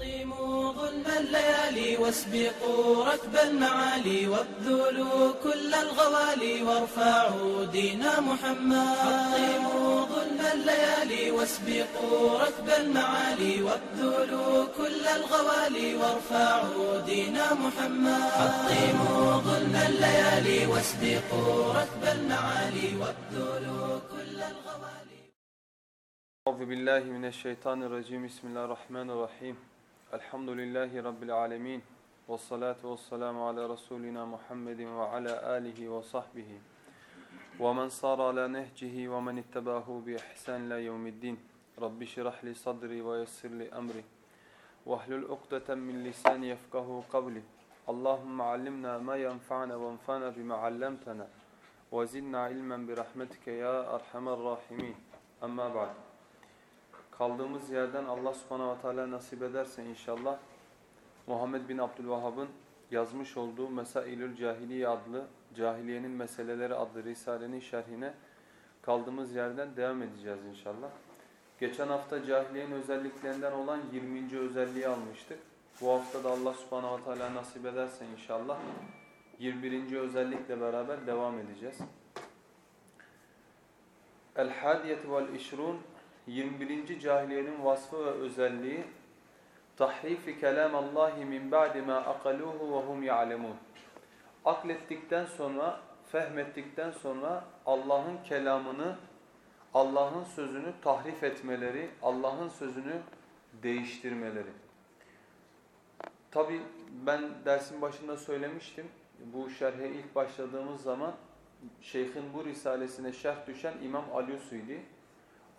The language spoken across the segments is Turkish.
حطموا ظلم الليالي واسبقوا ركب المعالي وابذلوا كل الغوالي وارفعوا دين محمد. حطموا ظلم الليالي واسبقوا ركب المعالي وابذلوا كل الغوالي وارفعوا دين محمد. حطموا ظلم الليالي واسبقوا ركب المعالي وابذلوا كل الغوالي. أعوذ بالله من الشيطان الرجيم. بسم الله الرحمن الرحيم. الحمد لله رب العالمين والصلاة والسلام على رسولنا محمد وعلى آله وصحبه. ومن صار على نهجه ومن اتبعه بإحسان لا يوم الدين. رب اشرح لي صدري ويسر لي أمري. واحلل عقدة من لساني يفقه قولي. اللهم علمنا ما ينفعنا وانفعنا بما علمتنا. وزدنا علما برحمتك يا أرحم الراحمين. أما بعد. Kaldığımız yerden Allah subhanahu ve teala nasip ederse inşallah Muhammed bin Abdülvahhab'ın yazmış olduğu Mesailül Cahiliye adlı Cahiliyenin Meseleleri adlı Risale'nin şerhine kaldığımız yerden devam edeceğiz inşallah. Geçen hafta cahiliyenin özelliklerinden olan 20. özelliği almıştık. Bu hafta da Allah subhanahu ve teala nasip ederse inşallah 21. özellikle beraber devam edeceğiz. El-Hadiyeti vel-İşrun 21. cahiliyenin vasfı ve özelliği tahrifi kelam Allahi min ba'di ma aqaluhu ve hum ya'lemun. Aklettikten sonra, fehmettikten sonra Allah'ın kelamını, Allah'ın sözünü tahrif etmeleri, Allah'ın sözünü değiştirmeleri. Tabi ben dersin başında söylemiştim. Bu şerhe ilk başladığımız zaman Şeyh'in bu risalesine şerh düşen İmam Alusi'ydi.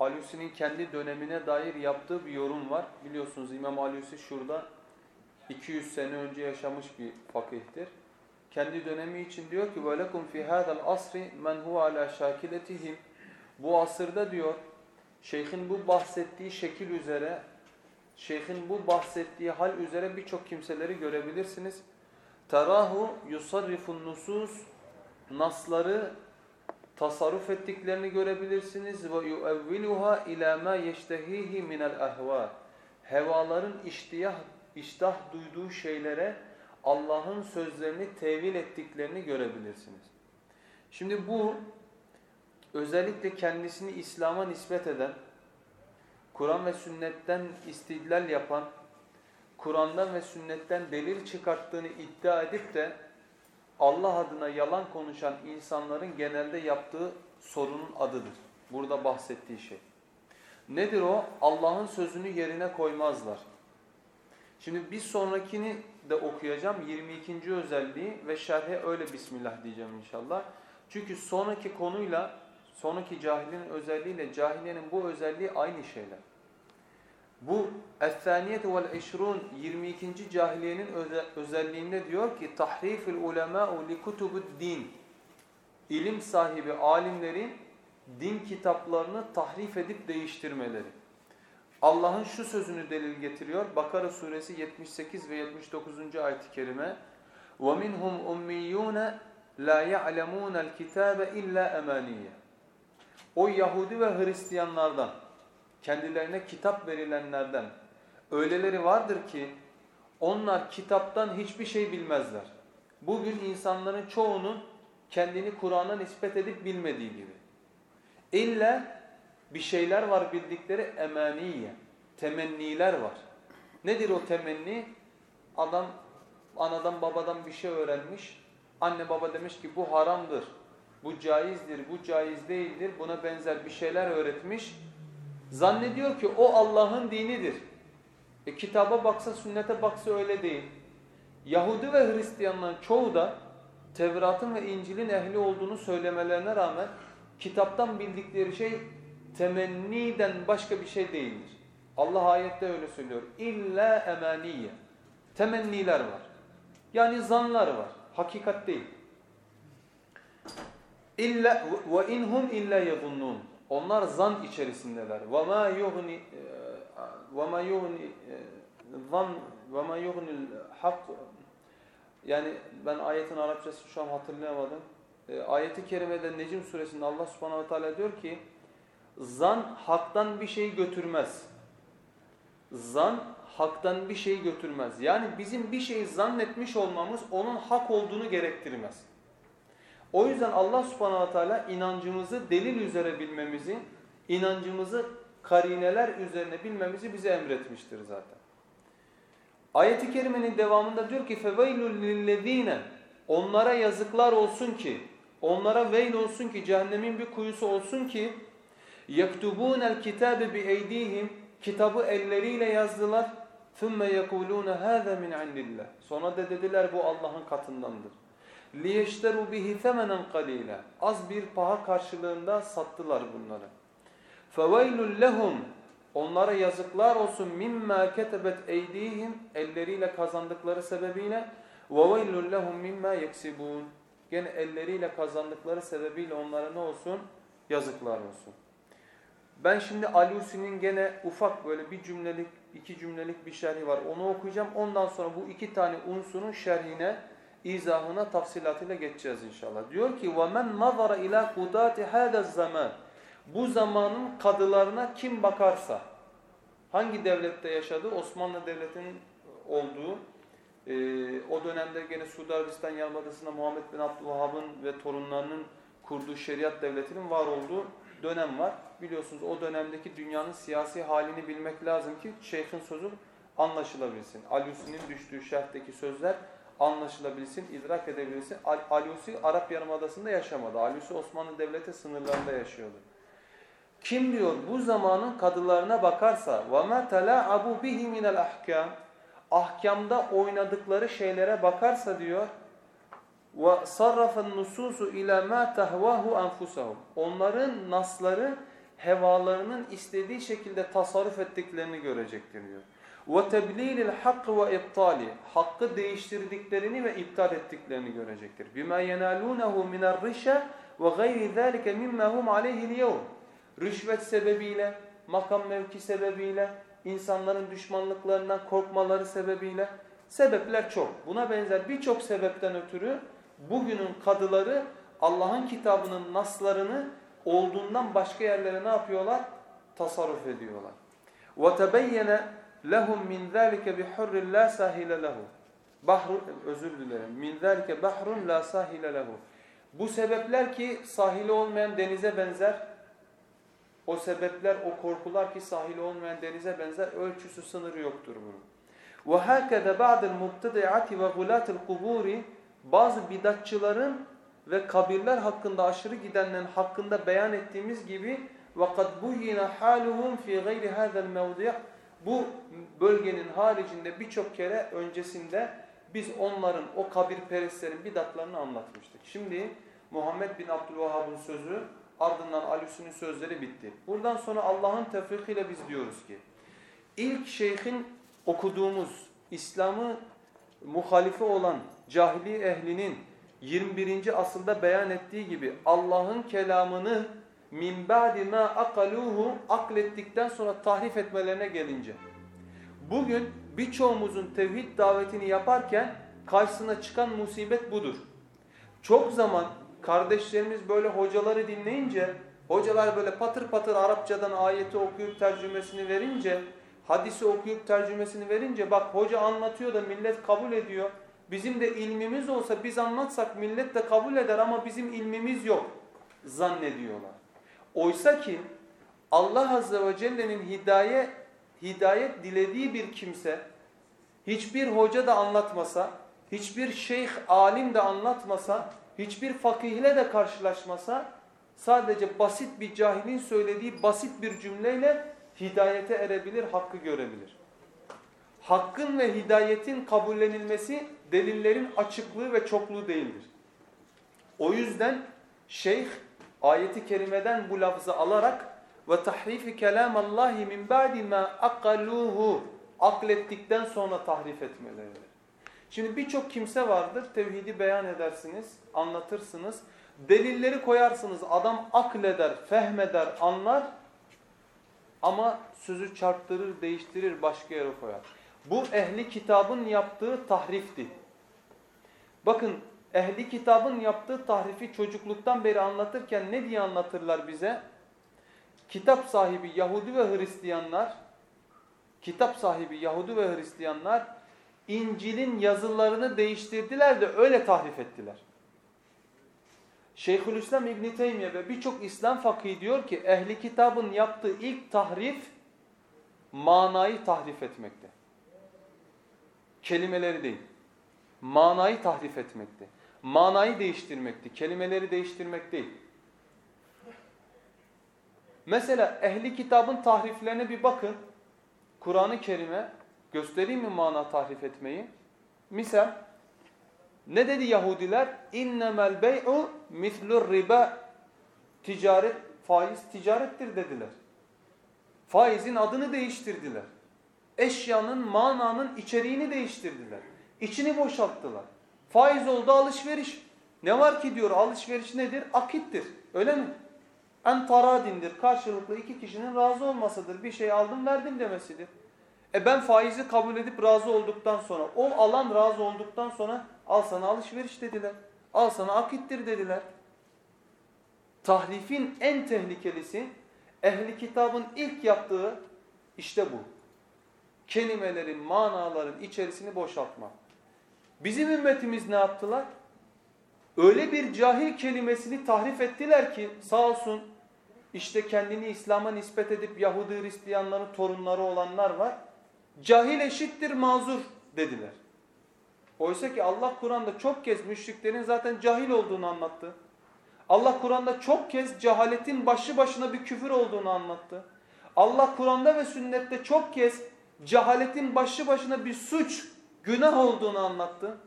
Alusi'nin kendi dönemine dair yaptığı bir yorum var. Biliyorsunuz İmam Alusi şurada 200 sene önce yaşamış bir fakihtir. Kendi dönemi için diyor ki وَلَكُمْ فِي هَذَا الْأَصْرِ مَنْ هُوَ عَلَى شَاكِلَتِهِمْ Bu asırda diyor, şeyhin bu bahsettiği şekil üzere, şeyhin bu bahsettiği hal üzere birçok kimseleri görebilirsiniz. تَرَاهُ يُصَرِّفُ النُّسُوسِ Nasları tasarruf ettiklerini görebilirsiniz ve yuevviluha ila ma yeştehihi min el ahva. Hevaların iştiyah iştah duyduğu şeylere Allah'ın sözlerini tevil ettiklerini görebilirsiniz. Şimdi bu özellikle kendisini İslam'a nispet eden, Kur'an ve sünnetten istidlal yapan, Kur'an'dan ve sünnetten delil çıkarttığını iddia edip de Allah adına yalan konuşan insanların genelde yaptığı sorunun adıdır. Burada bahsettiği şey. Nedir o? Allah'ın sözünü yerine koymazlar. Şimdi bir sonrakini de okuyacağım. 22. özelliği ve şerhe öyle Bismillah diyeceğim inşallah. Çünkü sonraki konuyla, sonraki cahilinin özelliğiyle cahiliyenin bu özelliği aynı şeyler. Bu Es-Saniyet vel İşrun 22. cahiliyenin özelliğinde diyor ki tahriful ulema'u li din. İlim sahibi alimlerin din kitaplarını tahrif edip değiştirmeleri. Allah'ın şu sözünü delil getiriyor. Bakara suresi 78 ve 79. ayet-i kerime. وَمِنْهُمْ اُمِّيُّونَ لَا يَعْلَمُونَ الْكِتَابَ اِلَّا اَمَانِيَّ O Yahudi ve Hristiyanlardan kendilerine kitap verilenlerden öyleleri vardır ki onlar kitaptan hiçbir şey bilmezler. Bugün insanların çoğunun kendini Kur'an'a nispet edip bilmediği gibi. İlla bir şeyler var bildikleri emaniye, temenniler var. Nedir o temenni? Adam anadan babadan bir şey öğrenmiş. Anne baba demiş ki bu haramdır, bu caizdir, bu caiz değildir. Buna benzer bir şeyler öğretmiş. Zannediyor ki o Allah'ın dinidir. E kitaba baksa, sünnete baksa öyle değil. Yahudi ve Hristiyanların çoğu da Tevrat'ın ve İncil'in ehli olduğunu söylemelerine rağmen kitaptan bildikleri şey temenniden başka bir şey değildir. Allah ayette öyle söylüyor. İlla emaniye. Temenniler var. Yani zanlar var. Hakikat değil. İlla ve inhum illa yazunnun. Onlar zan içerisindeler. وَمَا يُغْنِ وَمَا يُغْنِ zan وَمَا يُغْنِ hak yani ben ayetin Arapçası şu an hatırlayamadım. E, ayeti kerimede Necim suresinde Allah subhanahu teala diyor ki zan haktan bir şey götürmez. Zan haktan bir şey götürmez. Yani bizim bir şeyi zannetmiş olmamız onun hak olduğunu gerektirmez. O yüzden Allah subhanahu teala inancımızı delil üzere bilmemizi, inancımızı karineler üzerine bilmemizi bize emretmiştir zaten. Ayet-i kerimenin devamında diyor ki فَوَيْلُ لِلَّذ۪ينَ Onlara yazıklar olsun ki, onlara veil olsun ki, cehennemin bir kuyusu olsun ki يَكْتُبُونَ الْكِتَابِ بِاَيْد۪يهِمْ Kitabı elleriyle yazdılar. ثُمَّ يَقُولُونَ هَذَا مِنْ عِنْدِ اللّٰهِ Sonra da dediler bu Allah'ın katındandır. لِيَشْتَرُوا بِهِ ثَمَنًا قَلِيلًا Az bir paha karşılığında sattılar bunları. فَوَيْلٌ لَهُمْ Onlara yazıklar olsun mimma ketebet eydihim elleriyle kazandıkları sebebiyle وَوَيْلٌ لَهُمْ mimma yeksibun Gene elleriyle kazandıkları sebebiyle onlara ne olsun? Yazıklar olsun. Ben şimdi Alusi'nin gene ufak böyle bir cümlelik, iki cümlelik bir şerhi var. Onu okuyacağım. Ondan sonra bu iki tane unsurun şerhine, izahına, tafsilatıyla geçeceğiz inşallah. Diyor ki وَمَنْ نَظَرَ اِلَى قُدَاتِ هَذَا الزَّمَانِ Bu zamanın kadılarına kim bakarsa, hangi devlette yaşadı? Osmanlı Devleti'nin olduğu, e, o dönemde gene Suudi Arabistan Yarımadası'nda Muhammed bin Abdülvahhab'ın ve torunlarının kurduğu şeriat devletinin var olduğu dönem var. Biliyorsunuz o dönemdeki dünyanın siyasi halini bilmek lazım ki şeyhin sözü anlaşılabilsin. Alusi'nin düştüğü şerhteki sözler anlaşılabilsin, idrak edebilsin. Al Alusi Arap Yarımadası'nda yaşamadı. Alusi Osmanlı Devleti sınırlarında yaşıyordu. Kim diyor bu zamanın kadılarına bakarsa وَمَا تَلَعَبُ بِهِ مِنَ الْأَحْكَامِ Ahkamda oynadıkları şeylere bakarsa diyor وَصَرَّفَ النُّسُوسُ اِلَى مَا تَهْوَاهُ أَنْفُسَهُمْ Onların nasları hevalarının istediği şekilde tasarruf ettiklerini görecektir diyor. وَتَبْلِيلِ الْحَقِّ وَاِبْطَالِ Hakkı değiştirdiklerini ve iptal ettiklerini görecektir. بِمَا يَنَالُونَهُ مِنَ الرِّشَةِ وَغَيْرِ ذَٰلِكَ مِمَّا هُمْ عَلَيْهِ الْيَوْمِ Rüşvet sebebiyle, makam mevki sebebiyle, insanların düşmanlıklarından korkmaları sebebiyle sebepler çok. Buna benzer birçok sebepten ötürü bugünün kadıları Allah'ın kitabının naslarını olduğundan başka yerlere ne yapıyorlar? Tasarruf ediyorlar. وَتَبَيَّنَ لَهُمْ مِنْ ذَٰلِكَ بِحُرٍّ لَا سَاهِلَ لَهُ Bahru, özür dilerim. مِنْ ذَٰلِكَ بَحْرٌ لَا سَاهِلَ لَهُ Bu sebepler ki sahili olmayan denize benzer. O sebepler, o korkular ki sahili olmayan denize benzer. Ölçüsü, sınırı yoktur bunun. وَهَكَذَا بَعْدَ الْمُبْتَدِعَةِ وَغُلَاتِ الْقُبُورِ Bazı bidatçıların ve kabirler hakkında aşırı gidenlerin hakkında beyan ettiğimiz gibi وَقَدْ بُيِّنَ حَالُهُمْ فِي غَيْرِ هَذَا الْمَوْضِعِ bu bölgenin haricinde birçok kere öncesinde biz onların, o kabirperestlerin bidatlarını anlatmıştık. Şimdi Muhammed bin Abdülvahhab'ın sözü ardından Alüs'ünün sözleri bitti. Buradan sonra Allah'ın tevfikiyle biz diyoruz ki ilk şeyhin okuduğumuz İslam'ı muhalifi olan cahili ehlinin 21. asılda beyan ettiği gibi Allah'ın kelamını min ba'di ma akaluhu aklettikten sonra tahrif etmelerine gelince bugün birçoğumuzun tevhid davetini yaparken karşısına çıkan musibet budur. Çok zaman kardeşlerimiz böyle hocaları dinleyince hocalar böyle patır patır Arapçadan ayeti okuyup tercümesini verince hadisi okuyup tercümesini verince bak hoca anlatıyor da millet kabul ediyor. Bizim de ilmimiz olsa biz anlatsak millet de kabul eder ama bizim ilmimiz yok zannediyorlar. Oysa ki Allah Azze ve Celle'nin hidayet, hidayet dilediği bir kimse hiçbir hoca da anlatmasa, hiçbir şeyh, alim de anlatmasa, hiçbir fakihle de karşılaşmasa sadece basit bir cahilin söylediği basit bir cümleyle hidayete erebilir, hakkı görebilir. Hakkın ve hidayetin kabullenilmesi delillerin açıklığı ve çokluğu değildir. O yüzden şeyh ayeti kerimeden bu lafzı alarak ve tahrifi kelamallahi min ba'di ma akaluhu aklettikten sonra tahrif etmeleridir. Şimdi birçok kimse vardır tevhidi beyan edersiniz, anlatırsınız, delilleri koyarsınız. Adam akleder, fehmeder, anlar ama sözü çarptırır, değiştirir, başka yere koyar. Bu ehli kitabın yaptığı tahrifti. Bakın ehli kitabın yaptığı tahrifi çocukluktan beri anlatırken ne diye anlatırlar bize? Kitap sahibi Yahudi ve Hristiyanlar kitap sahibi Yahudi ve Hristiyanlar İncil'in yazılarını değiştirdiler de öyle tahrif ettiler. Şeyhülislam İbn Teymiye ve birçok İslam fakih diyor ki ehli kitabın yaptığı ilk tahrif manayı tahrif etmekte. Kelimeleri değil. Manayı tahrif etmekte. Manayı değiştirmekti. Kelimeleri değiştirmek değil. Mesela ehli kitabın tahriflerine bir bakın. Kur'an-ı Kerim'e göstereyim mi mana tahrif etmeyi? Misal ne dedi Yahudiler? İnnemel bey'u mislur riba. Ticaret, faiz ticarettir dediler. Faizin adını değiştirdiler. Eşyanın, mananın içeriğini değiştirdiler. İçini boşalttılar. Faiz oldu alışveriş. Ne var ki diyor alışveriş nedir? Akittir. Öyle mi? En taradindir. Karşılıklı iki kişinin razı olmasıdır. Bir şey aldım verdim demesidir. E ben faizi kabul edip razı olduktan sonra, o alan razı olduktan sonra al sana alışveriş dediler. Al sana akittir dediler. Tahrifin en tehlikelisi ehli kitabın ilk yaptığı işte bu. Kelimelerin, manaların içerisini boşaltma. Bizim ümmetimiz ne yaptılar? Öyle bir cahil kelimesini tahrif ettiler ki sağ olsun işte kendini İslam'a nispet edip Yahudi Hristiyanların torunları olanlar var. Cahil eşittir mazur dediler. Oysa ki Allah Kur'an'da çok kez müşriklerin zaten cahil olduğunu anlattı. Allah Kur'an'da çok kez cehaletin başlı başına bir küfür olduğunu anlattı. Allah Kur'an'da ve sünnette çok kez cehaletin başlı başına bir suç, günah olduğunu anlattı.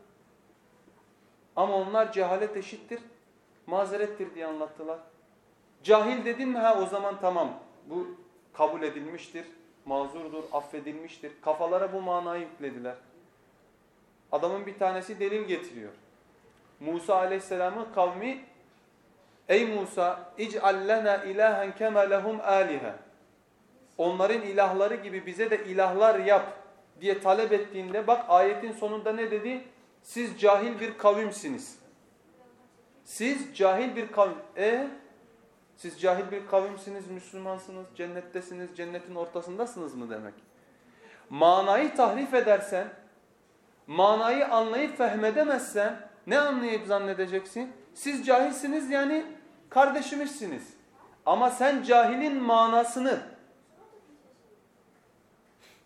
Ama onlar cehalet eşittir, mazerettir diye anlattılar. Cahil dedim mi ha o zaman tamam bu kabul edilmiştir, mazurdur, affedilmiştir. Kafalara bu manayı yüklediler. Adamın bir tanesi delil getiriyor. Musa aleyhisselamın kavmi Ey Musa ic'al lena ilahen kema lehum alihe. Onların ilahları gibi bize de ilahlar yap diye talep ettiğinde bak ayetin sonunda ne dedi? Siz cahil bir kavimsiniz. Siz cahil bir kavim. E siz cahil bir kavimsiniz, Müslümansınız, cennettesiniz, cennetin ortasındasınız mı demek? Manayı tahrif edersen, manayı anlayıp fehmedemezsen ne anlayıp zannedeceksin? Siz cahilsiniz yani kardeşimizsiniz. Ama sen cahilin manasını,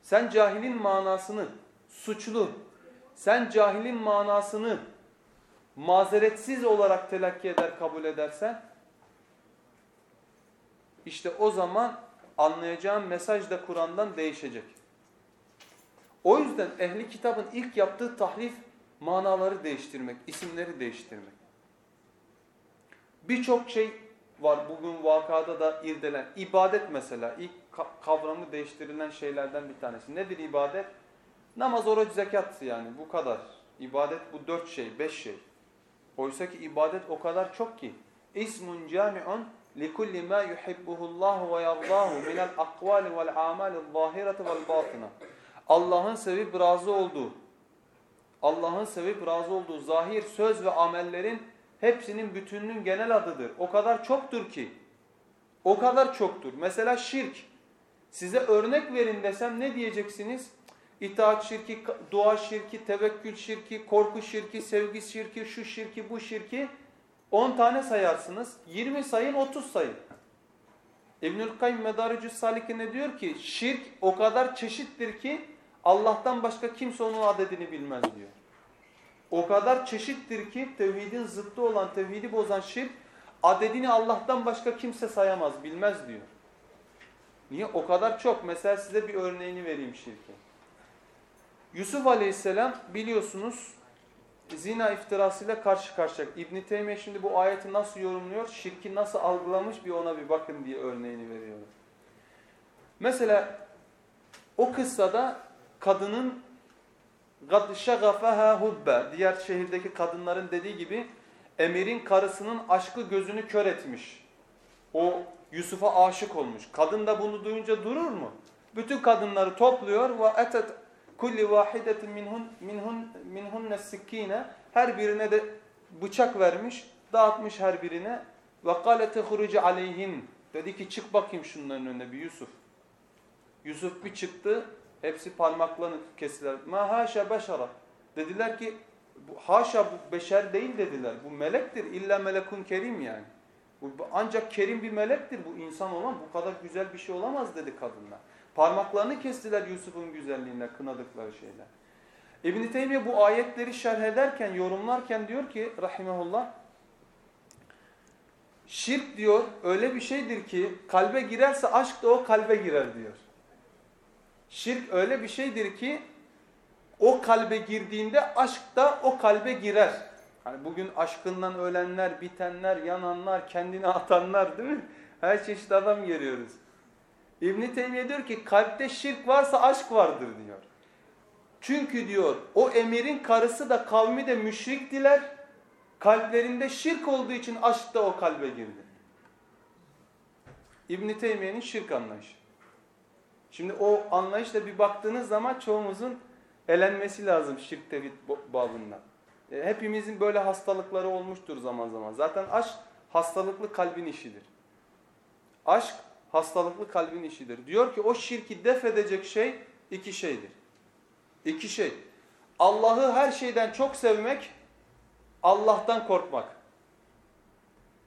sen cahilin manasını, suçlu, sen cahilin manasını mazeretsiz olarak telakki eder, kabul edersen, işte o zaman anlayacağın mesaj da Kur'an'dan değişecek. O yüzden ehli kitabın ilk yaptığı tahrif manaları değiştirmek, isimleri değiştirmek. Birçok şey var bugün vakada da irdelen. İbadet mesela ilk kavramı değiştirilen şeylerden bir tanesi. Nedir ibadet? Namaz, oruç, zekat yani bu kadar. İbadet bu dört şey, beş şey. Oysa ki ibadet o kadar çok ki. İsmun cami'un likulli ma yuhibbuhullahu ve yardahu minel akvali vel amali zahireti vel batina. Allah'ın sevip razı olduğu, Allah'ın sevip razı olduğu zahir söz ve amellerin hepsinin bütününün genel adıdır. O kadar çoktur ki. O kadar çoktur. Mesela şirk. Size örnek verin desem ne diyeceksiniz? İtaat şirki, dua şirki, tevekkül şirki, korku şirki, sevgi şirki, şu şirki, bu şirki. 10 tane sayarsınız. 20 sayın, 30 sayın. İbnül Kayyum Medaricü Salik'ine diyor ki şirk o kadar çeşittir ki Allah'tan başka kimse onun adedini bilmez diyor. O kadar çeşittir ki tevhidin zıttı olan, tevhidi bozan şirk adedini Allah'tan başka kimse sayamaz, bilmez diyor. Niye? O kadar çok. Mesela size bir örneğini vereyim şirkin. Yusuf Aleyhisselam biliyorsunuz zina iftirasıyla karşı karşıya. İbn Teymiye şimdi bu ayeti nasıl yorumluyor, şirki nasıl algılamış bir ona bir bakın diye örneğini veriyor. Mesela o kıssada kadının قَدْ شَغَفَهَا hubbe Diğer şehirdeki kadınların dediği gibi emirin karısının aşkı gözünü kör etmiş. O Yusuf'a aşık olmuş. Kadın da bunu duyunca durur mu? Bütün kadınları topluyor ve etet kulli vahidetin minhun minhun minhunne sikkine her birine de bıçak vermiş, dağıtmış her birine ve kâle tehrucu aleyhin dedi ki çık bakayım şunların önüne bir Yusuf. Yusuf bir çıktı Hepsi parmaklarını kestiler. Ma haşa beşara. Dediler ki haşa bu beşer değil dediler. Bu melektir. İlla melekun kerim yani. Bu ancak kerim bir melektir bu insan olan. Bu kadar güzel bir şey olamaz dedi kadınlar. Parmaklarını kestiler Yusuf'un güzelliğine kınadıkları şeyler. İbn-i Teymiye bu ayetleri şerh ederken, yorumlarken diyor ki rahimahullah şirk diyor öyle bir şeydir ki kalbe girerse aşk da o kalbe girer diyor. Şirk öyle bir şeydir ki o kalbe girdiğinde aşk da o kalbe girer. Hani bugün aşkından ölenler, bitenler, yananlar, kendini atanlar değil mi? Her çeşit adam görüyoruz. İbn Teymiye diyor ki kalpte şirk varsa aşk vardır diyor. Çünkü diyor o emirin karısı da kavmi de müşriktiler. Kalplerinde şirk olduğu için aşk da o kalbe girdi. İbn Teymiye'nin şirk anlayışı. Şimdi o anlayışla bir baktığınız zaman çoğumuzun elenmesi lazım şirk tevhid babından. E, hepimizin böyle hastalıkları olmuştur zaman zaman. Zaten aşk hastalıklı kalbin işidir. Aşk hastalıklı kalbin işidir. Diyor ki o şirki def edecek şey iki şeydir. İki şey. Allah'ı her şeyden çok sevmek, Allah'tan korkmak.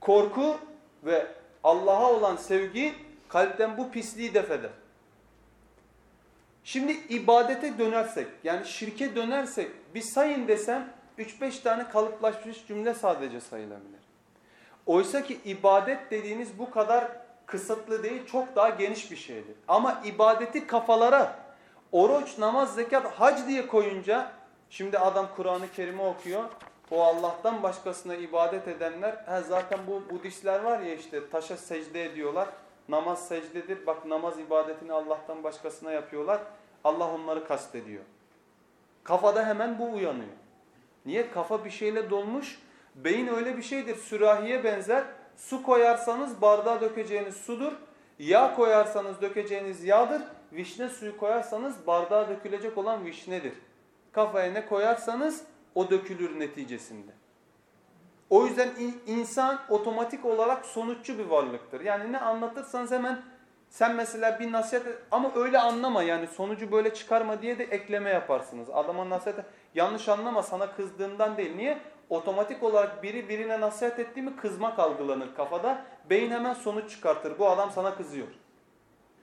Korku ve Allah'a olan sevgi kalpten bu pisliği def eder. Şimdi ibadete dönersek, yani şirke dönersek bir sayın desem 3-5 tane kalıplaşmış cümle sadece sayılabilir. Oysa ki ibadet dediğiniz bu kadar kısıtlı değil, çok daha geniş bir şeydir. Ama ibadeti kafalara, oruç, namaz, zekat, hac diye koyunca, şimdi adam Kur'an-ı Kerim'i okuyor, o Allah'tan başkasına ibadet edenler, he zaten bu Budistler var ya işte taşa secde ediyorlar, namaz secdedir, bak namaz ibadetini Allah'tan başkasına yapıyorlar, Allah onları kastediyor. Kafada hemen bu uyanıyor. Niye? Kafa bir şeyle dolmuş, beyin öyle bir şeydir, sürahiye benzer, Su koyarsanız bardağa dökeceğiniz sudur. Yağ koyarsanız dökeceğiniz yağdır. Vişne suyu koyarsanız bardağa dökülecek olan vişnedir. Kafaya ne koyarsanız o dökülür neticesinde. O yüzden insan otomatik olarak sonuççu bir varlıktır. Yani ne anlatırsanız hemen sen mesela bir nasihat ama öyle anlama yani sonucu böyle çıkarma diye de ekleme yaparsınız. Adama nasihat yanlış anlama sana kızdığından değil. Niye? otomatik olarak biri birine nasihat etti mi kızmak algılanır kafada. Beyin hemen sonuç çıkartır. Bu adam sana kızıyor.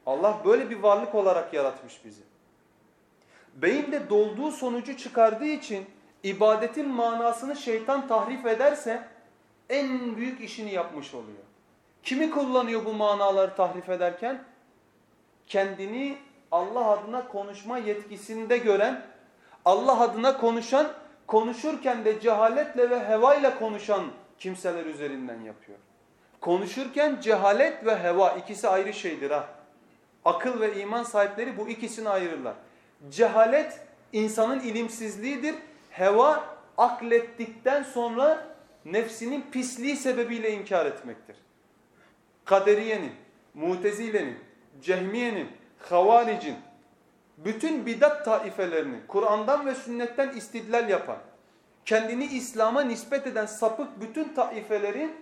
Allah böyle bir varlık olarak yaratmış bizi. Beyin de dolduğu sonucu çıkardığı için ibadetin manasını şeytan tahrif ederse en büyük işini yapmış oluyor. Kimi kullanıyor bu manaları tahrif ederken? Kendini Allah adına konuşma yetkisinde gören, Allah adına konuşan konuşurken de cehaletle ve hevayla konuşan kimseler üzerinden yapıyor. Konuşurken cehalet ve heva ikisi ayrı şeydir ha. Akıl ve iman sahipleri bu ikisini ayırırlar. Cehalet insanın ilimsizliğidir. Heva aklettikten sonra nefsinin pisliği sebebiyle inkar etmektir. Kaderiyenin, Mutezile'nin, Cehmiye'nin, Havaric'in, bütün bidat taifelerinin Kur'an'dan ve sünnetten istidlal yapan, kendini İslam'a nispet eden sapık bütün taifelerin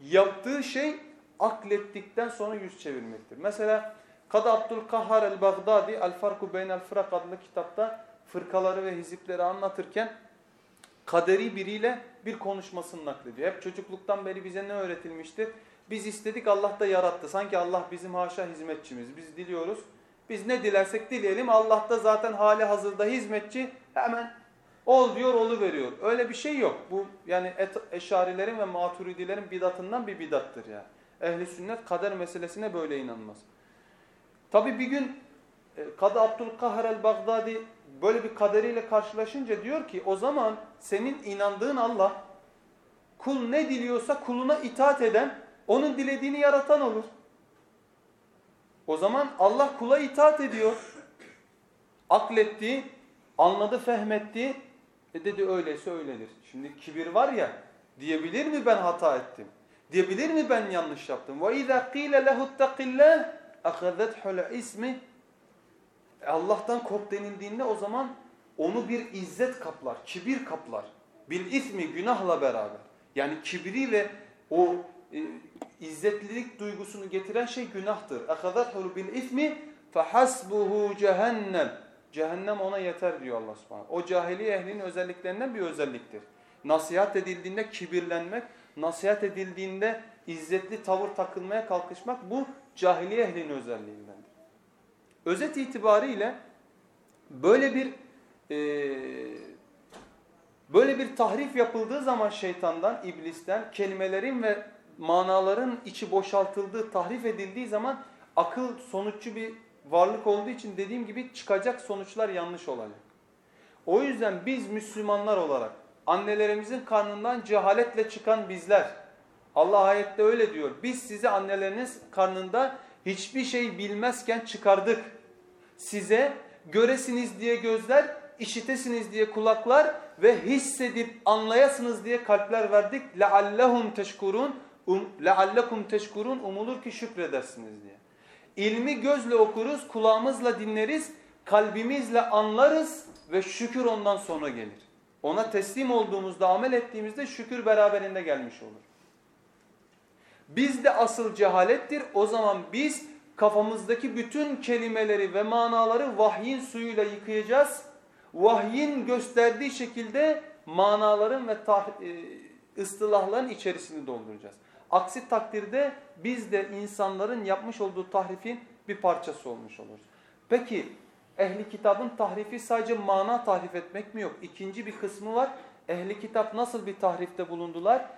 yaptığı şey aklettikten sonra yüz çevirmektir. Mesela Kadı Abdülkahhar el-Baghdadi El-Farku Beynel Fırak adlı kitapta fırkaları ve hizipleri anlatırken kaderi biriyle bir konuşmasını naklediyor. Hep çocukluktan beri bize ne öğretilmiştir? Biz istedik Allah da yarattı. Sanki Allah bizim haşa hizmetçimiz. Biz diliyoruz. Biz ne dilersek dileyelim Allah da zaten hali hazırda hizmetçi hemen ol diyor olu veriyor. Öyle bir şey yok. Bu yani eşarilerin ve maturidilerin bidatından bir bidattır yani. Ehli sünnet kader meselesine böyle inanmaz. Tabi bir gün e, Kadı Abdülkahar el-Baghdadi böyle bir kaderiyle karşılaşınca diyor ki o zaman senin inandığın Allah kul ne diliyorsa kuluna itaat eden onun dilediğini yaratan olur. O zaman Allah kula itaat ediyor. Akletti, anladı, fehmetti. E dedi öyleyse öyledir. Şimdi kibir var ya diyebilir mi ben hata ettim? Diyebilir mi ben yanlış yaptım? وَاِذَا قِيلَ لَهُ اتَّقِ اللّٰهِ اَخَذَتْحُ الْاِسْمِ Allah'tan kork denildiğinde o zaman onu bir izzet kaplar, kibir kaplar. Bil ismi günahla beraber. Yani kibri ve o e, İzzetlilik duygusunu getiren şey günahtır. اَخَذَتْهُ بِالْاِثْمِ فَحَسْبُهُ cehennem. Cehennem ona yeter diyor Allah subhanahu. O cahiliye ehlinin özelliklerinden bir özelliktir. Nasihat edildiğinde kibirlenmek, nasihat edildiğinde izzetli tavır takılmaya kalkışmak bu cahiliye ehlinin özelliğindendir. Özet itibariyle böyle bir e, böyle bir tahrif yapıldığı zaman şeytandan, iblisten kelimelerin ve manaların içi boşaltıldığı, tahrif edildiği zaman akıl sonuççu bir varlık olduğu için dediğim gibi çıkacak sonuçlar yanlış olacak. O yüzden biz Müslümanlar olarak annelerimizin karnından cehaletle çıkan bizler Allah ayette öyle diyor. Biz sizi anneleriniz karnında hiçbir şey bilmezken çıkardık. Size göresiniz diye gözler, işitesiniz diye kulaklar ve hissedip anlayasınız diye kalpler verdik. لَعَلَّهُمْ teşkurun, Um, leallekum teşkurun umulur ki şükredesiniz diye. İlmi gözle okuruz, kulağımızla dinleriz, kalbimizle anlarız ve şükür ondan sonra gelir. Ona teslim olduğumuzda, amel ettiğimizde şükür beraberinde gelmiş olur. Bizde asıl cehalettir. O zaman biz kafamızdaki bütün kelimeleri ve manaları vahyin suyuyla yıkayacağız. Vahyin gösterdiği şekilde manaların ve e, ıstılahların içerisini dolduracağız. Aksi takdirde biz de insanların yapmış olduğu tahrifin bir parçası olmuş oluruz. Peki ehli kitabın tahrifi sadece mana tahrif etmek mi yok? İkinci bir kısmı var. Ehli kitap nasıl bir tahrifte bulundular?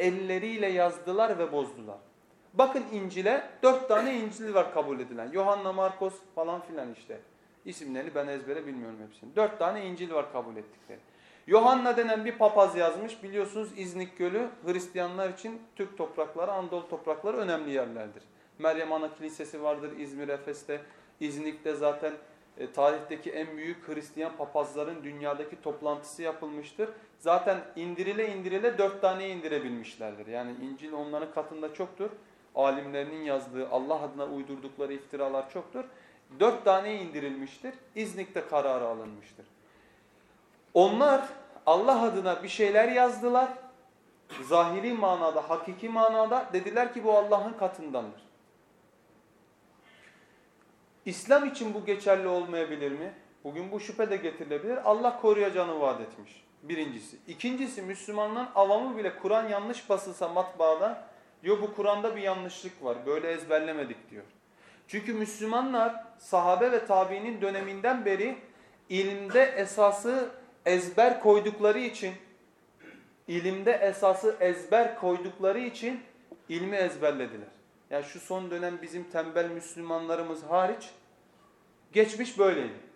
elleriyle yazdılar ve bozdular. Bakın İncil'e dört tane İncil var kabul edilen. Yohanna, Markos falan filan işte. İsimlerini ben ezbere bilmiyorum hepsini. Dört tane İncil var kabul ettikleri. Yohanna denen bir papaz yazmış. Biliyorsunuz İznik Gölü Hristiyanlar için Türk toprakları, Anadolu toprakları önemli yerlerdir. Meryem Ana Kilisesi vardır İzmir, Efes'te. İznik'te zaten e, tarihteki en büyük Hristiyan papazların dünyadaki toplantısı yapılmıştır. Zaten indirile indirile dört tane indirebilmişlerdir. Yani İncil onların katında çoktur. Alimlerinin yazdığı Allah adına uydurdukları iftiralar çoktur. Dört tane indirilmiştir. İznik'te kararı alınmıştır. Onlar Allah adına bir şeyler yazdılar. Zahiri manada, hakiki manada dediler ki bu Allah'ın katındandır. İslam için bu geçerli olmayabilir mi? Bugün bu şüphe de getirilebilir. Allah koruyacağını vaat etmiş. Birincisi. İkincisi Müslümanların avamı bile Kur'an yanlış basılsa matbaada diyor bu Kur'an'da bir yanlışlık var. Böyle ezberlemedik diyor. Çünkü Müslümanlar sahabe ve tabiinin döneminden beri ilimde esası ezber koydukları için ilimde esası ezber koydukları için ilmi ezberlediler. Yani şu son dönem bizim tembel Müslümanlarımız hariç geçmiş böyleydi.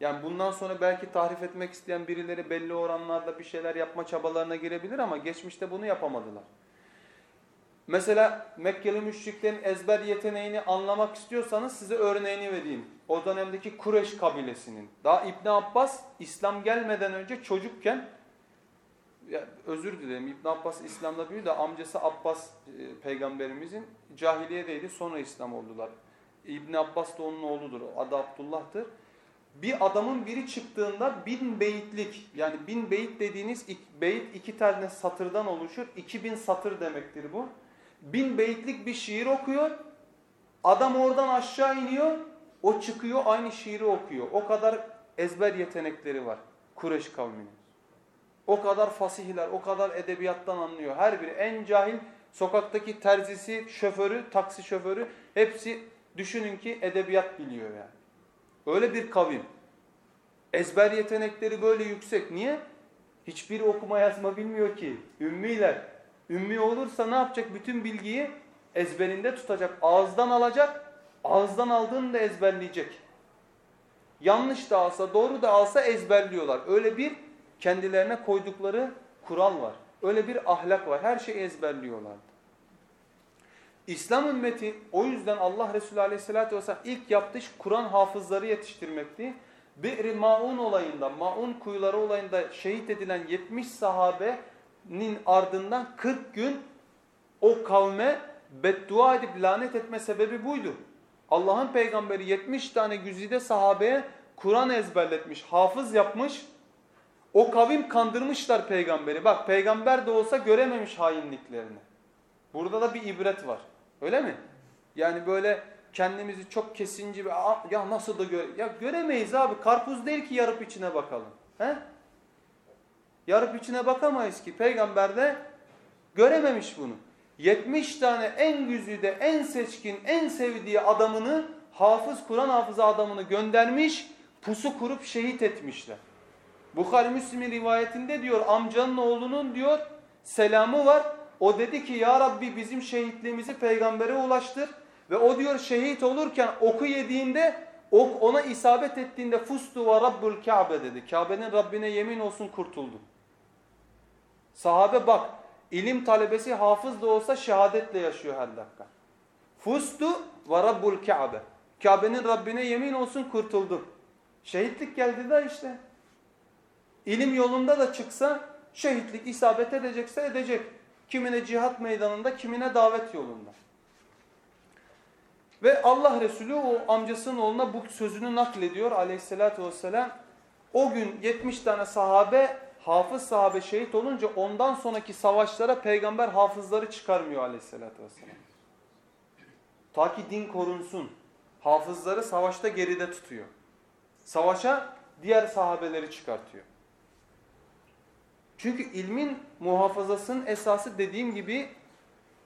Yani bundan sonra belki tahrif etmek isteyen birileri belli oranlarda bir şeyler yapma çabalarına girebilir ama geçmişte bunu yapamadılar. Mesela Mekkeli müşriklerin ezber yeteneğini anlamak istiyorsanız size örneğini vereyim. O dönemdeki Kureş kabilesinin. Daha İbn Abbas İslam gelmeden önce çocukken ya özür dilerim İbn Abbas İslam'da büyüdü de amcası Abbas e, peygamberimizin cahiliyedeydi sonra İslam oldular. İbn Abbas da onun oğludur. Adı Abdullah'tır. Bir adamın biri çıktığında bin beyitlik yani bin beyit dediğiniz beyit iki tane satırdan oluşur. İki bin satır demektir bu. Bin beyitlik bir şiir okuyor. Adam oradan aşağı iniyor. O çıkıyor aynı şiiri okuyor. O kadar ezber yetenekleri var Kureş kavminin. O kadar fasihler, o kadar edebiyattan anlıyor. Her biri en cahil sokaktaki terzisi, şoförü, taksi şoförü hepsi düşünün ki edebiyat biliyor yani. Öyle bir kavim. Ezber yetenekleri böyle yüksek. Niye? Hiçbiri okuma yazma bilmiyor ki. Ümmiler. Ümmi olursa ne yapacak? Bütün bilgiyi ezberinde tutacak. Ağızdan alacak. Ağızdan aldığını da ezberleyecek. Yanlış da alsa, doğru da alsa ezberliyorlar. Öyle bir kendilerine koydukları kural var. Öyle bir ahlak var. Her şeyi ezberliyorlardı. İslam ümmeti o yüzden Allah Resulü Aleyhisselatü Vesselam ilk yaptığı Kur'an hafızları yetiştirmekti. Bir Maun olayında, Maun kuyuları olayında şehit edilen 70 sahabenin ardından 40 gün o kavme beddua edip lanet etme sebebi buydu. Allah'ın peygamberi 70 tane güzide sahabeye Kur'an ezberletmiş, hafız yapmış. O kavim kandırmışlar peygamberi. Bak peygamber de olsa görememiş hainliklerini. Burada da bir ibret var. Öyle mi? Yani böyle kendimizi çok kesinci "Aa, ya nasıl da göre ya göremeyiz abi. Karpuz değil ki yarıp içine bakalım. He? Yarıp içine bakamayız ki. Peygamber de görememiş bunu. 70 tane en güzide, en seçkin, en sevdiği adamını, hafız, Kur'an hafızı adamını göndermiş, pusu kurup şehit etmişler. Bukhari Müslim'in rivayetinde diyor amcanın oğlunun diyor selamı var. O dedi ki ya Rabbi bizim şehitliğimizi peygambere ulaştır. Ve o diyor şehit olurken oku yediğinde ok ona isabet ettiğinde fustu ve rabbul Kabe dedi. Kabe'nin Rabbine yemin olsun kurtuldu. Sahabe bak ilim talebesi hafız da olsa şehadetle yaşıyor her dakika. Fustu ve rabbul Kabe. Kabe'nin Rabbine yemin olsun kurtuldu. Şehitlik geldi de işte. İlim yolunda da çıksa şehitlik isabet edecekse edecek. Kimine cihat meydanında, kimine davet yolunda. Ve Allah Resulü o amcasının oğluna bu sözünü naklediyor aleyhissalatü vesselam. O gün 70 tane sahabe, hafız sahabe şehit olunca ondan sonraki savaşlara peygamber hafızları çıkarmıyor aleyhissalatü vesselam. Ta ki din korunsun. Hafızları savaşta geride tutuyor. Savaşa diğer sahabeleri çıkartıyor. Çünkü ilmin muhafazasının esası dediğim gibi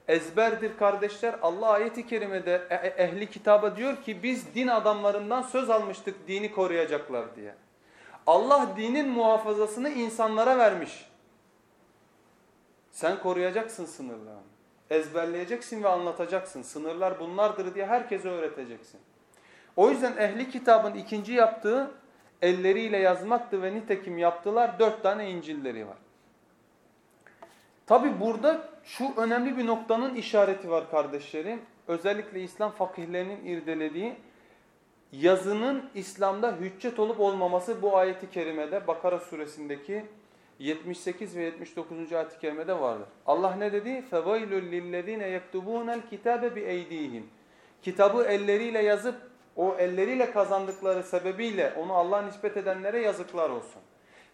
ezberdir kardeşler. Allah ayeti kerimede e, e, ehli kitaba diyor ki biz din adamlarından söz almıştık dini koruyacaklar diye. Allah dinin muhafazasını insanlara vermiş. Sen koruyacaksın sınırlarını. Ezberleyeceksin ve anlatacaksın. Sınırlar bunlardır diye herkese öğreteceksin. O yüzden ehli kitabın ikinci yaptığı elleriyle yazmaktı ve nitekim yaptılar. Dört tane İncil'leri var. Tabi burada şu önemli bir noktanın işareti var kardeşlerim. Özellikle İslam fakihlerinin irdelediği yazının İslam'da hüccet olup olmaması bu ayeti kerimede Bakara suresindeki 78 ve 79. ayet-i kerimede vardır. Allah ne dedi? فَوَيْلُ لِلَّذ۪ينَ يَكْتُبُونَ الْكِتَابَ بِاَيْد۪يهِمْ Kitabı elleriyle yazıp o elleriyle kazandıkları sebebiyle onu Allah'a nispet edenlere yazıklar olsun.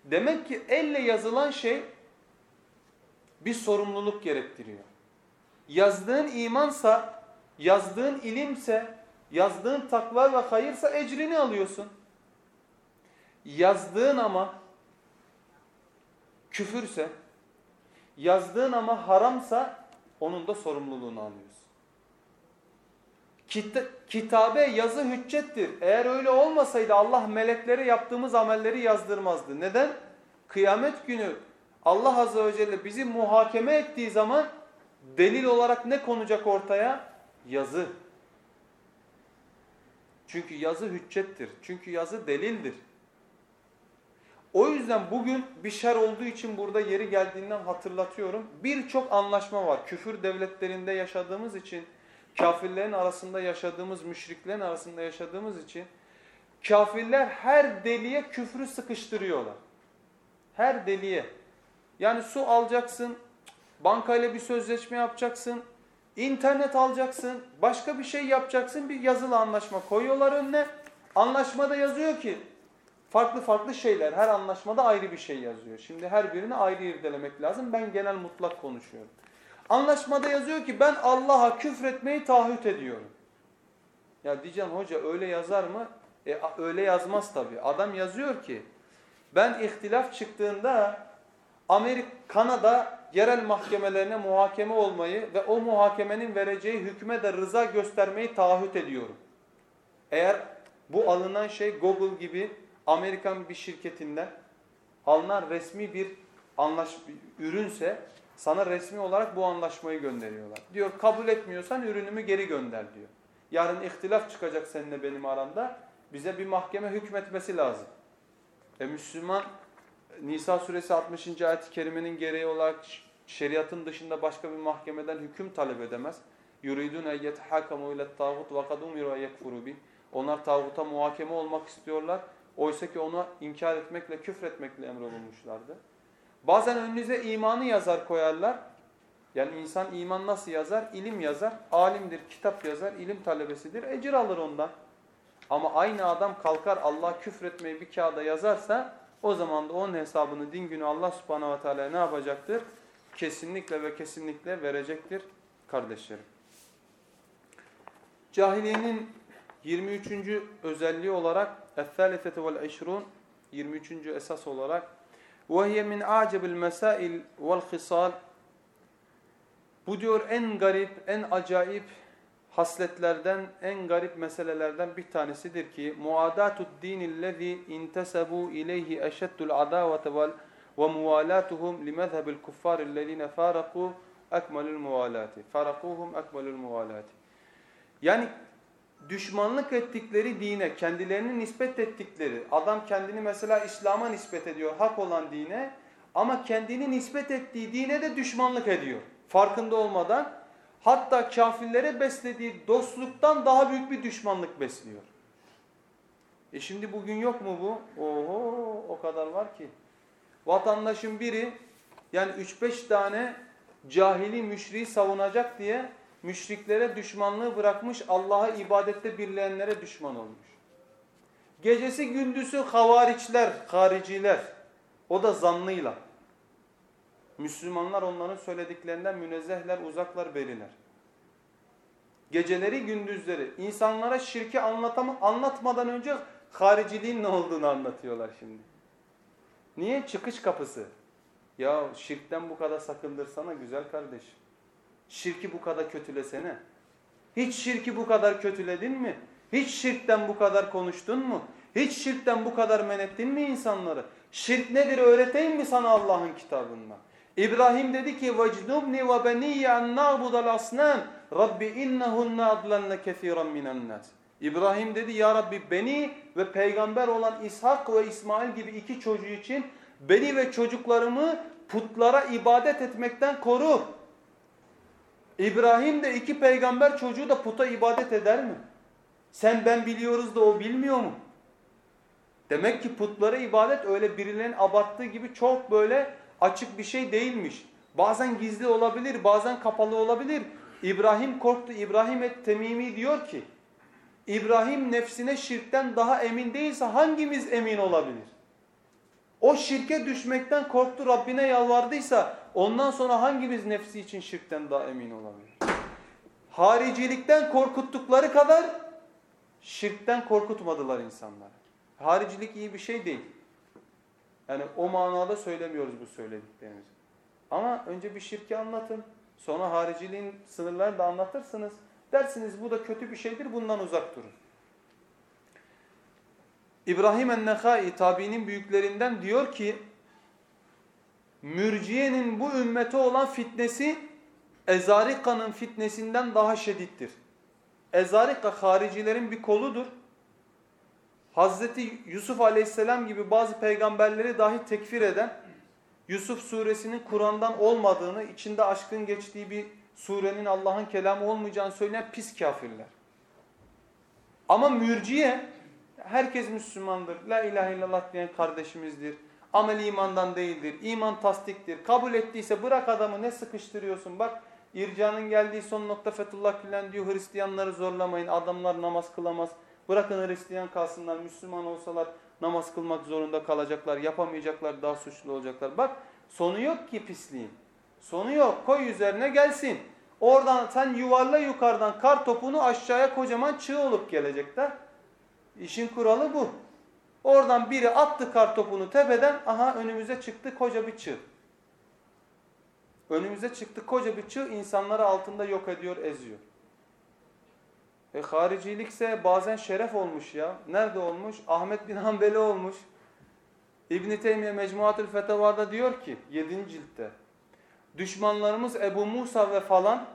Demek ki elle yazılan şey bir sorumluluk gerektiriyor. Yazdığın imansa, yazdığın ilimse, yazdığın takva ve hayırsa ecrini alıyorsun. Yazdığın ama küfürse, yazdığın ama haramsa onun da sorumluluğunu alıyorsun. Kita kitabe yazı hüccettir. Eğer öyle olmasaydı Allah meleklere yaptığımız amelleri yazdırmazdı. Neden? Kıyamet günü Allah Azze ve Celle bizi muhakeme ettiği zaman delil olarak ne konacak ortaya? Yazı. Çünkü yazı hüccettir. Çünkü yazı delildir. O yüzden bugün bir şer olduğu için burada yeri geldiğinden hatırlatıyorum. Birçok anlaşma var. Küfür devletlerinde yaşadığımız için, kafirlerin arasında yaşadığımız, müşriklerin arasında yaşadığımız için kafirler her deliye küfrü sıkıştırıyorlar. Her deliye. Yani su alacaksın, bankayla bir sözleşme yapacaksın, internet alacaksın, başka bir şey yapacaksın, bir yazılı anlaşma koyuyorlar önüne. Anlaşmada yazıyor ki farklı farklı şeyler, her anlaşmada ayrı bir şey yazıyor. Şimdi her birini ayrı irdelemek lazım. Ben genel mutlak konuşuyorum. Anlaşmada yazıyor ki ben Allah'a küfretmeyi taahhüt ediyorum. Ya diyeceğim hoca öyle yazar mı? E, öyle yazmaz tabii. Adam yazıyor ki ben ihtilaf çıktığında Amerika, Kanada yerel mahkemelerine muhakeme olmayı ve o muhakemenin vereceği hükme de rıza göstermeyi taahhüt ediyorum. Eğer bu alınan şey Google gibi Amerikan bir şirketinden alınan resmi bir anlaş ürünse sana resmi olarak bu anlaşmayı gönderiyorlar. Diyor kabul etmiyorsan ürünümü geri gönder diyor. Yarın ihtilaf çıkacak seninle benim aramda. Bize bir mahkeme hükmetmesi lazım. E Müslüman Nisa suresi 60. ayet-i kerimenin gereği olarak şeriatın dışında başka bir mahkemeden hüküm talep edemez. yetehakamu ile tağut ve kad umiru yekfuru bi. Onlar tağuta muhakeme olmak istiyorlar. Oysa ki onu inkar etmekle, küfretmekle emrolunmuşlardı. Bazen önünüze imanı yazar koyarlar. Yani insan iman nasıl yazar? İlim yazar, alimdir, kitap yazar, ilim talebesidir, ecir alır ondan. Ama aynı adam kalkar Allah küfretmeyi bir kağıda yazarsa o zaman da onun hesabını din günü Allah subhanahu ve teala ne yapacaktır? Kesinlikle ve kesinlikle verecektir kardeşlerim. Cahiliyenin 23. özelliği olarak اَثَّالِثَةُ وَالْعِشْرُونَ 23. esas olarak وَهِيَ مِنْ عَاجَبِ الْمَسَائِلِ وَالْخِصَالِ Bu diyor en garip, en acayip hasletlerden, en garip meselelerden bir tanesidir ki muadatud dinillezî intesebu ileyhi eşeddul adavete vel ve muvalatuhum limezhebil kuffarillezîne fârakû ekmelül muvalati. Farakuhum ekmelül muvalati. Yani düşmanlık ettikleri dine, kendilerini nispet ettikleri, adam kendini mesela İslam'a nispet ediyor, hak olan dine ama kendini nispet ettiği dine de düşmanlık ediyor. Farkında olmadan hatta kafirlere beslediği dostluktan daha büyük bir düşmanlık besliyor. E şimdi bugün yok mu bu? Oho o kadar var ki. Vatandaşın biri yani 3-5 tane cahili müşriği savunacak diye müşriklere düşmanlığı bırakmış, Allah'a ibadette birleyenlere düşman olmuş. Gecesi gündüzü havariçler, hariciler, o da zannıyla. Müslümanlar onların söylediklerinden münezzehler, uzaklar, beriler. Geceleri, gündüzleri insanlara şirki anlatam anlatmadan önce hariciliğin ne olduğunu anlatıyorlar şimdi. Niye? Çıkış kapısı. Ya şirkten bu kadar sakındırsana güzel kardeşim. Şirki bu kadar kötülesene. Hiç şirki bu kadar kötüledin mi? Hiç şirkten bu kadar konuştun mu? Hiç şirkten bu kadar men ettin mi insanları? Şirk nedir öğreteyim mi sana Allah'ın kitabında? İbrahim dedi ki vecnubni ve beniyye en na'budal asnam Rabbi innehunne adlenne kethiren minen nas. İbrahim dedi ya Rabbi beni ve peygamber olan İshak ve İsmail gibi iki çocuğu için beni ve çocuklarımı putlara ibadet etmekten koru. İbrahim de iki peygamber çocuğu da puta ibadet eder mi? Sen ben biliyoruz da o bilmiyor mu? Demek ki putlara ibadet öyle birilerinin abarttığı gibi çok böyle açık bir şey değilmiş. Bazen gizli olabilir, bazen kapalı olabilir. İbrahim korktu. İbrahim et Temimi diyor ki, İbrahim nefsine şirkten daha emin değilse hangimiz emin olabilir? O şirke düşmekten korktu, Rabbine yalvardıysa ondan sonra hangimiz nefsi için şirkten daha emin olabilir? Haricilikten korkuttukları kadar şirkten korkutmadılar insanları. Haricilik iyi bir şey değil. Yani o manada söylemiyoruz bu söylediklerimizi. Ama önce bir şirki anlatın. Sonra hariciliğin sınırlarını da anlatırsınız. Dersiniz bu da kötü bir şeydir bundan uzak durun. İbrahim en-Nekhai tabiinin büyüklerinden diyor ki mürciyenin bu ümmete olan fitnesi Ezarika'nın fitnesinden daha şedittir. Ezarika haricilerin bir koludur. Hazreti Yusuf aleyhisselam gibi bazı peygamberleri dahi tekfir eden Yusuf suresinin Kur'an'dan olmadığını, içinde aşkın geçtiği bir surenin Allah'ın kelamı olmayacağını söyleyen pis kafirler. Ama mürciye herkes Müslümandır. La ilahe illallah diyen kardeşimizdir. Amel imandan değildir. İman tasdiktir. Kabul ettiyse bırak adamı ne sıkıştırıyorsun. Bak ircanın geldiği son nokta Fethullah Gülen diyor Hristiyanları zorlamayın. Adamlar namaz kılamaz. Bırakın Hristiyan kalsınlar. Müslüman olsalar namaz kılmak zorunda kalacaklar. Yapamayacaklar daha suçlu olacaklar. Bak sonu yok ki pisliğin. Sonu yok. Koy üzerine gelsin. Oradan sen yuvarla yukarıdan kar topunu aşağıya kocaman çığ olup gelecekler. İşin kuralı bu. Oradan biri attı kar topunu tepeden aha önümüze çıktı koca bir çığ. Önümüze çıktı koca bir çığ insanları altında yok ediyor, eziyor. E haricilikse bazen şeref olmuş ya. Nerede olmuş? Ahmet bin Hanbeli olmuş. İbn-i Teymiye Mecmuatül Fetavada diyor ki 7. ciltte düşmanlarımız Ebu Musa ve falan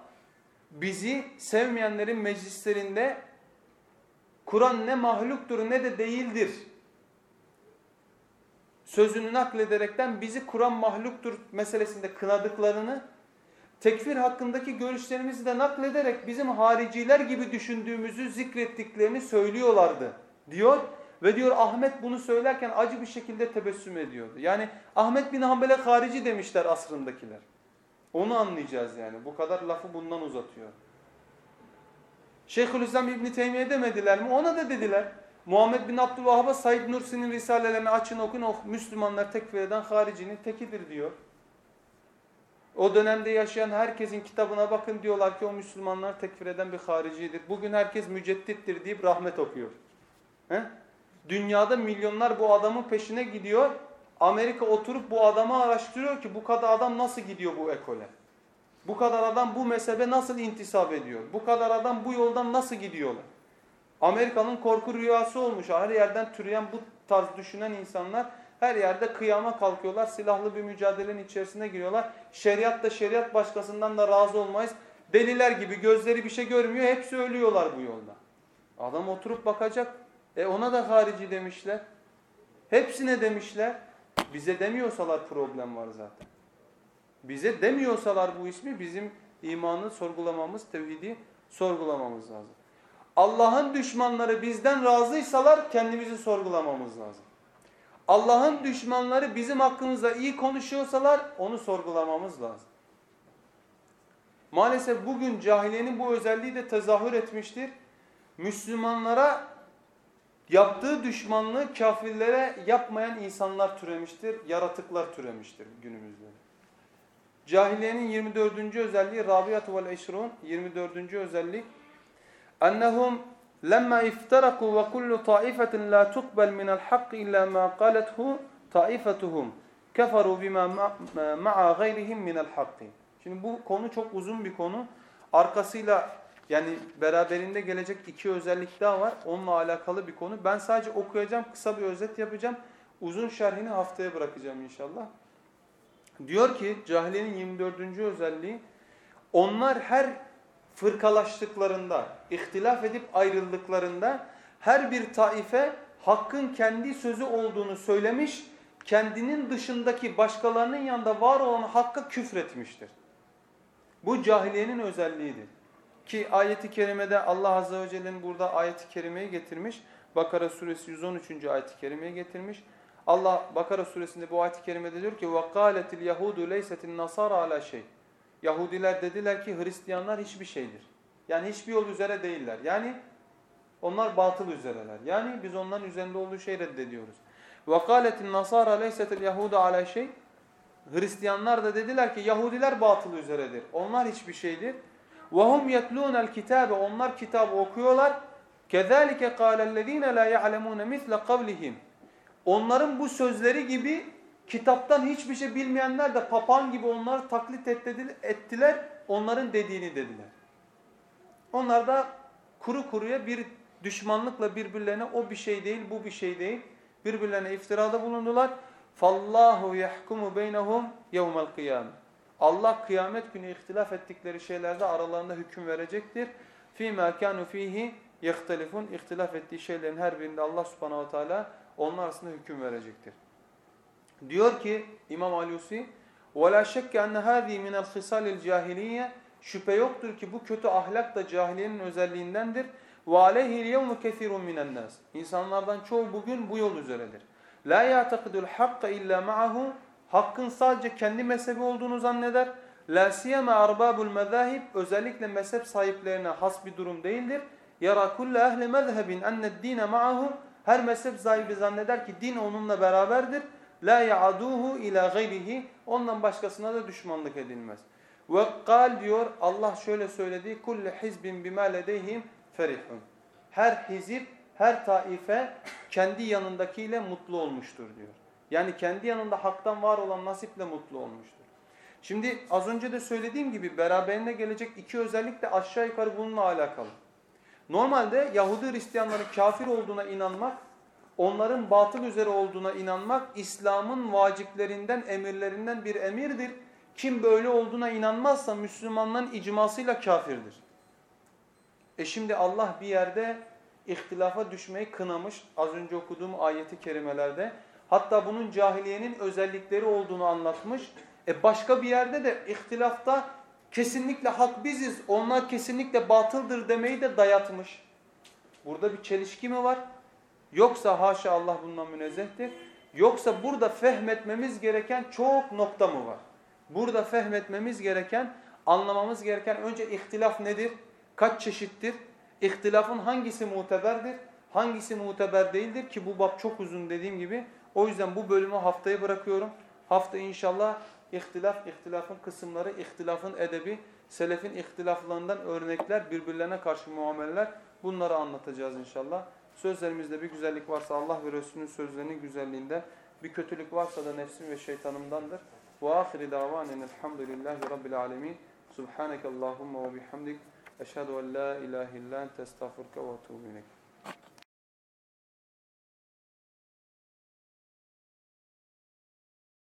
bizi sevmeyenlerin meclislerinde Kur'an ne mahluktur ne de değildir sözünü naklederekten bizi Kur'an mahluktur meselesinde kınadıklarını tekfir hakkındaki görüşlerimizi de naklederek bizim hariciler gibi düşündüğümüzü zikrettiklerini söylüyorlardı diyor. Ve diyor Ahmet bunu söylerken acı bir şekilde tebessüm ediyordu. Yani Ahmet bin Hanbel'e harici demişler asrındakiler. Onu anlayacağız yani. Bu kadar lafı bundan uzatıyor. Şeyhülislam İbni Teymiye demediler mi? Ona da dediler. Muhammed bin Abdülvahhab'a Said Nursi'nin risalelerini açın okun ok Müslümanlar tekfir eden haricinin tekidir diyor. O dönemde yaşayan herkesin kitabına bakın diyorlar ki o Müslümanlar tekfir eden bir haricidir. Bugün herkes müceddittir deyip rahmet okuyor. He? Dünyada milyonlar bu adamın peşine gidiyor. Amerika oturup bu adamı araştırıyor ki bu kadar adam nasıl gidiyor bu ekole? Bu kadar adam bu mezhebe nasıl intisap ediyor? Bu kadar adam bu yoldan nasıl gidiyorlar? Amerika'nın korku rüyası olmuş. Her yerden türeyen bu tarz düşünen insanlar her yerde kıyama kalkıyorlar. Silahlı bir mücadelenin içerisine giriyorlar. Şeriat da şeriat başkasından da razı olmayız. Deliler gibi gözleri bir şey görmüyor. Hepsi ölüyorlar bu yolda. Adam oturup bakacak. E ona da harici demişler. Hepsine demişler. Bize demiyorsalar problem var zaten. Bize demiyorsalar bu ismi bizim imanı sorgulamamız, tevhidi sorgulamamız lazım. Allah'ın düşmanları bizden razıysalar kendimizi sorgulamamız lazım. Allah'ın düşmanları bizim hakkımızda iyi konuşuyorsalar onu sorgulamamız lazım. Maalesef bugün cahiliyenin bu özelliği de tezahür etmiştir. Müslümanlara yaptığı düşmanlığı kafirlere yapmayan insanlar türemiştir, yaratıklar türemiştir günümüzde. Cahiliyenin 24. özelliği Rabiatu vel Eşrun 24. özellik ennehum lemma iftaraku ve kullu taifatin la tuqbal min el-hak illa ma qalethu taifatuhum keferu bima ma'a gayrihim min el-hak. Şimdi bu konu çok uzun bir konu. Arkasıyla yani beraberinde gelecek iki özellik daha var. Onunla alakalı bir konu. Ben sadece okuyacağım, kısa bir özet yapacağım. Uzun şerhini haftaya bırakacağım inşallah. Diyor ki cahiliyenin 24. özelliği onlar her fırkalaştıklarında, ihtilaf edip ayrıldıklarında her bir taife hakkın kendi sözü olduğunu söylemiş, kendinin dışındaki başkalarının yanında var olan hakka küfretmiştir. Bu cahiliyenin özelliğidir. Ki ayeti kerimede Allah Azze ve Celle'nin burada ayeti kerimeyi getirmiş. Bakara suresi 113. ayeti kerimeyi getirmiş. Allah Bakara suresinde bu ayet-i kerimede diyor ki وَقَالَتِ الْيَهُودُ لَيْسَتِ النَّصَارَ عَلَى şey. Yahudiler dediler ki Hristiyanlar hiçbir şeydir. Yani hiçbir yol üzere değiller. Yani onlar batıl üzereler. Yani biz onların üzerinde olduğu şeyi reddediyoruz. وَقَالَتِ النَّصَارَ لَيْسَتِ الْيَهُودُ عَلَى şey. Hristiyanlar da dediler ki Yahudiler batıl üzeredir. Onlar hiçbir şeydir. وَهُمْ يَتْلُونَ الْكِتَابَ Onlar kitabı okuyorlar. كَذَٰلِكَ قَالَ الَّذ۪ينَ لَا يَعْلَمُونَ مِثْلَ قَوْلِهِمْ Onların bu sözleri gibi kitaptan hiçbir şey bilmeyenler de papan gibi onları taklit ettiler, onların dediğini dediler. Onlar da kuru kuruya bir düşmanlıkla birbirlerine o bir şey değil, bu bir şey değil. Birbirlerine iftirada bulundular. Fallahu yahkumu beynehum yevmel kıyamet. Allah kıyamet günü ihtilaf ettikleri şeylerde aralarında hüküm verecektir. Fîmâ kânû fîhî yehtelifun. İhtilaf ettiği şeylerin her birinde Allah subhanahu teala onun arasında hüküm verecektir. Diyor ki İmam Alusi وَلَا شَكَّ أَنَّ هَذ۪ي مِنَ الْخِصَالِ الْجَاهِلِيَّ Şüphe yoktur ki bu kötü ahlak da cahiliyenin özelliğindendir. وَعَلَيْهِ الْيَوْمُ كَثِيرٌ مِنَ النَّاسِ İnsanlardan çoğu bugün bu yol üzeredir. لَا يَعْتَقِدُ الْحَقَّ اِلَّا مَعَهُ Hakkın sadece kendi mezhebi olduğunu zanneder. لَا سِيَمَ أَرْبَابُ الْمَذَاهِبِ Özellikle mezhep sahiplerine has bir durum değildir. يَرَا كُلَّ اَهْلِ مَذْهَبٍ اَنَّ الدِّينَ مَعَهُ Her mezhep sahibi zanneder ki din onunla beraberdir. La ya'duhu ila gayrihi. Ondan başkasına da düşmanlık edilmez. Ve kal diyor Allah şöyle söyledi. Kullu hizbin bima ledeyhim ferihun. Her hizip, her taife kendi yanındakiyle mutlu olmuştur diyor. Yani kendi yanında haktan var olan nasiple mutlu olmuştur. Şimdi az önce de söylediğim gibi beraberinde gelecek iki özellik de aşağı yukarı bununla alakalı. Normalde Yahudi Hristiyanların kafir olduğuna inanmak, onların batıl üzere olduğuna inanmak İslam'ın vaciplerinden, emirlerinden bir emirdir. Kim böyle olduğuna inanmazsa Müslümanların icmasıyla kafirdir. E şimdi Allah bir yerde ihtilafa düşmeyi kınamış az önce okuduğum ayeti kerimelerde. Hatta bunun cahiliyenin özellikleri olduğunu anlatmış. E başka bir yerde de ihtilafta kesinlikle hak biziz, onlar kesinlikle batıldır demeyi de dayatmış. Burada bir çelişki mi var? Yoksa haşa Allah bundan münezzehtir. Yoksa burada fehmetmemiz gereken çok nokta mı var? Burada fehmetmemiz gereken, anlamamız gereken önce ihtilaf nedir? Kaç çeşittir? İhtilafın hangisi muteberdir? Hangisi muteber değildir ki bu bab çok uzun dediğim gibi. O yüzden bu bölümü haftaya bırakıyorum. Hafta inşallah ihtilaf, ihtilafın kısımları, ihtilafın edebi, selefin ihtilaflarından örnekler, birbirlerine karşı muameleler bunları anlatacağız inşallah. Sözlerimizde bir güzellik varsa Allah ve Resulünün sözlerinin güzelliğinde, bir kötülük varsa da nefsim ve şeytanımdandır. Ve ahiri davanen elhamdülillahi rabbil alemin. Subhaneke Allahumma ve bihamdik. Eşhedü en la ilahe illa ente estağfurke ve etûbü.